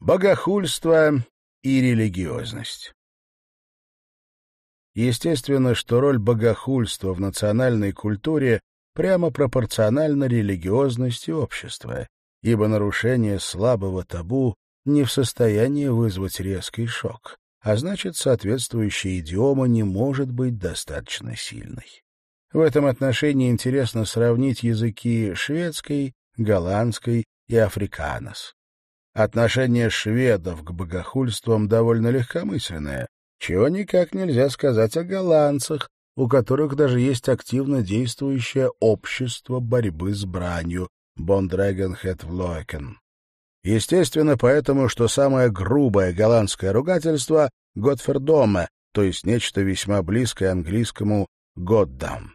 Богохульство и религиозность. Естественно, что роль богохульства в национальной культуре прямо пропорциональна религиозности общества, ибо нарушение слабого табу не в состоянии вызвать резкий шок, а значит, соответствующая идиома не может быть достаточно сильной. В этом отношении интересно сравнить языки шведской, голландской и африканос. Отношение шведов к богохульствам довольно легкомысленное, чего никак нельзя сказать о голландцах, у которых даже есть активно действующее общество борьбы с бранью Бондрегенхет Естественно, поэтому, что самое грубое голландское ругательство — «Готфердоме», то есть нечто весьма близкое английскому «Годдам».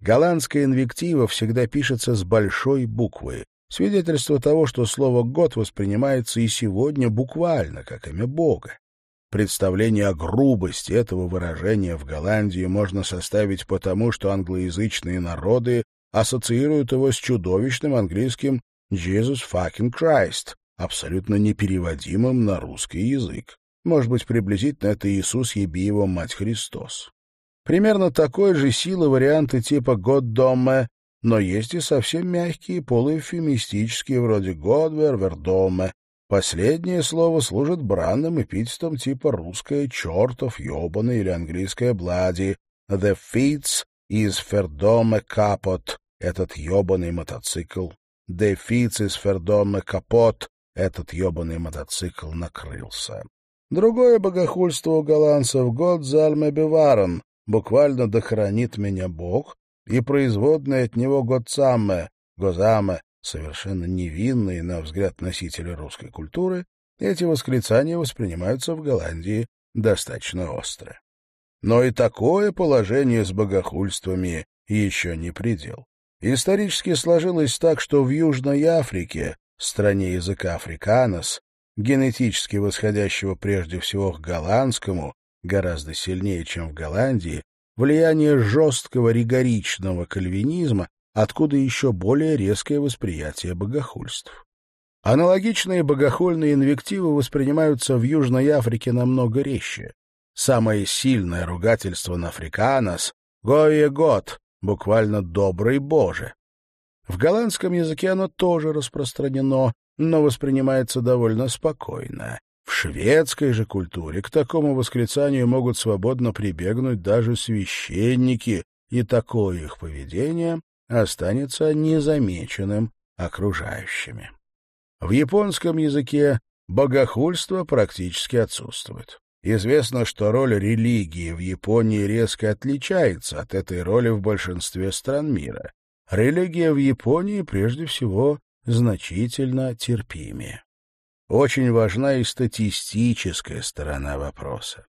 Голландская инвектива всегда пишется с большой буквы, Свидетельство того, что слово «год» воспринимается и сегодня буквально, как имя Бога. Представление о грубости этого выражения в Голландии можно составить потому, что англоязычные народы ассоциируют его с чудовищным английским «Jesus fucking Christ», абсолютно непереводимым на русский язык. Может быть, приблизительно это Иисус, еби его мать Христос. Примерно такой же силы варианты типа «God доме» но есть и совсем мягкие, полуэвфемистические, вроде «годвер», «вердоме». Последнее слово служит бранным эпитетом типа русское «чертов», «ебаный» или английское «блади». «The Fits is Ferdome Capot» — этот ебаный мотоцикл. «The Fits is Ferdome Capot» — этот ебаный мотоцикл накрылся. Другое богохульство у голландцев «Год зальме беварен» буквально «да хранит меня Бог», и производные от него Гоцаме, Гозаме, совершенно невинные, на взгляд носителя русской культуры, эти восклицания воспринимаются в Голландии достаточно остро. Но и такое положение с богохульствами еще не предел. Исторически сложилось так, что в Южной Африке, стране языка африканос, генетически восходящего прежде всего к голландскому, гораздо сильнее, чем в Голландии, влияние жесткого ригоричного кальвинизма, откуда еще более резкое восприятие богохульств. Аналогичные богохульные инвективы воспринимаются в Южной Африке намного резче. Самое сильное ругательство на африканос — «гое год», буквально «добрый Боже». В голландском языке оно тоже распространено, но воспринимается довольно спокойно. В шведской же культуре к такому восклицанию могут свободно прибегнуть даже священники, и такое их поведение останется незамеченным окружающими. В японском языке богохульство практически отсутствует. Известно, что роль религии в Японии резко отличается от этой роли в большинстве стран мира. Религия в Японии прежде всего значительно терпимее очень важна и статистическая сторона вопроса.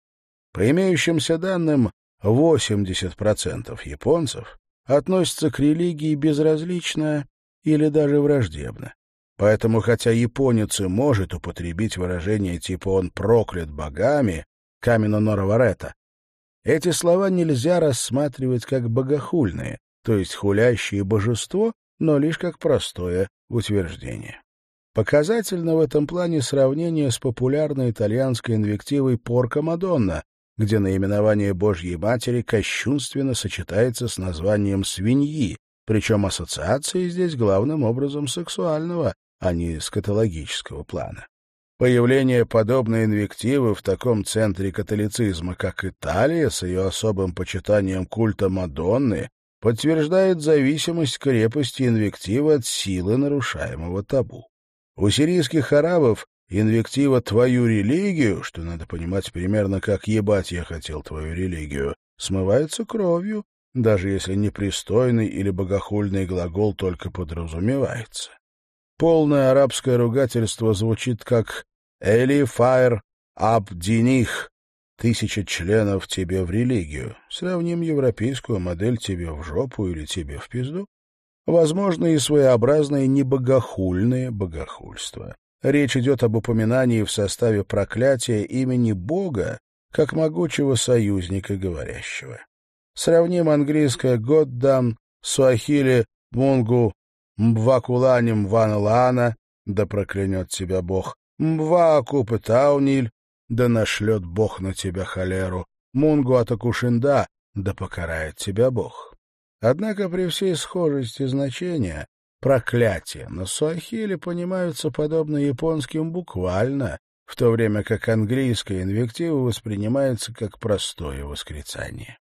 По имеющимся данным, 80% японцев относятся к религии безразлично или даже враждебно. Поэтому, хотя японец и может употребить выражение типа «он проклят богами», каменно нороварета, эти слова нельзя рассматривать как богохульные, то есть хулящие божество, но лишь как простое утверждение. Показательно в этом плане сравнение с популярной итальянской инвективой «Порка Мадонна», где наименование Божьей Матери кощунственно сочетается с названием «свиньи», причем ассоциации здесь главным образом сексуального, а не скатологического плана. Появление подобной инвективы в таком центре католицизма, как Италия, с ее особым почитанием культа Мадонны, подтверждает зависимость крепости инвективы от силы нарушаемого табу. У сирийских арабов инвектива «твою религию», что надо понимать примерно как «ебать я хотел твою религию», смывается кровью, даже если непристойный или богохульный глагол только подразумевается. Полное арабское ругательство звучит как «Эли фаер абдиних» — «тысяча членов тебе в религию». Сравним европейскую модель «тебе в жопу» или «тебе в пизду». Возможно, и своеобразное небогохульное богохульство. Речь идет об упоминании в составе проклятия имени Бога как могучего союзника говорящего. Сравним английское «Годдам», суахили «Мунгу», «Мбвакуланим Ван Лана», да проклянет тебя Бог, Мваку Тауниль, да нашлет Бог на тебя холеру. Мунгу Атакушинда, да покарает тебя Бог. Однако при всей схожести значения проклятия на суахиле понимаются подобно японским буквально, в то время как английская инвектива воспринимается как простое восклицание.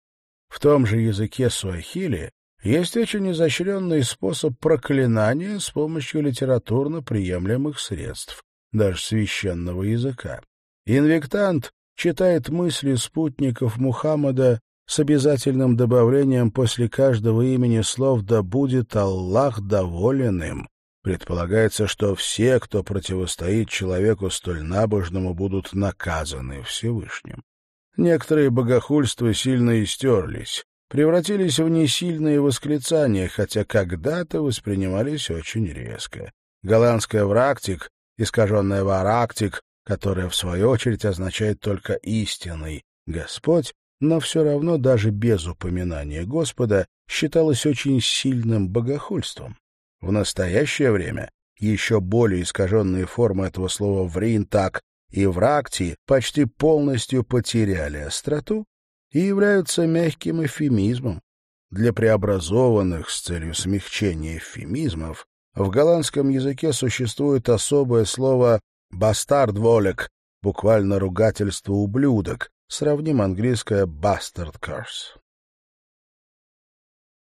В том же языке суахили есть очень изощренный способ проклинания с помощью литературно приемлемых средств, даже священного языка. Инвектант читает мысли спутников Мухаммада с обязательным добавлением после каждого имени слов «Да будет Аллах доволен им». Предполагается, что все, кто противостоит человеку столь набожному, будут наказаны Всевышним. Некоторые богохульства сильно истерлись, превратились в несильные восклицания, хотя когда-то воспринимались очень резко. Голландская «врактик», искаженная «варактик», которая, в свою очередь, означает только «истинный Господь», но все равно даже без упоминания Господа считалось очень сильным богохульством. В настоящее время еще более искаженные формы этого слова «вринтак» и «вракти» почти полностью потеряли остроту и являются мягким эвфемизмом. Для преобразованных с целью смягчения эвфемизмов в голландском языке существует особое слово «бастардволек», буквально ругательство «ублюдок», Сравним английское «bastard curse».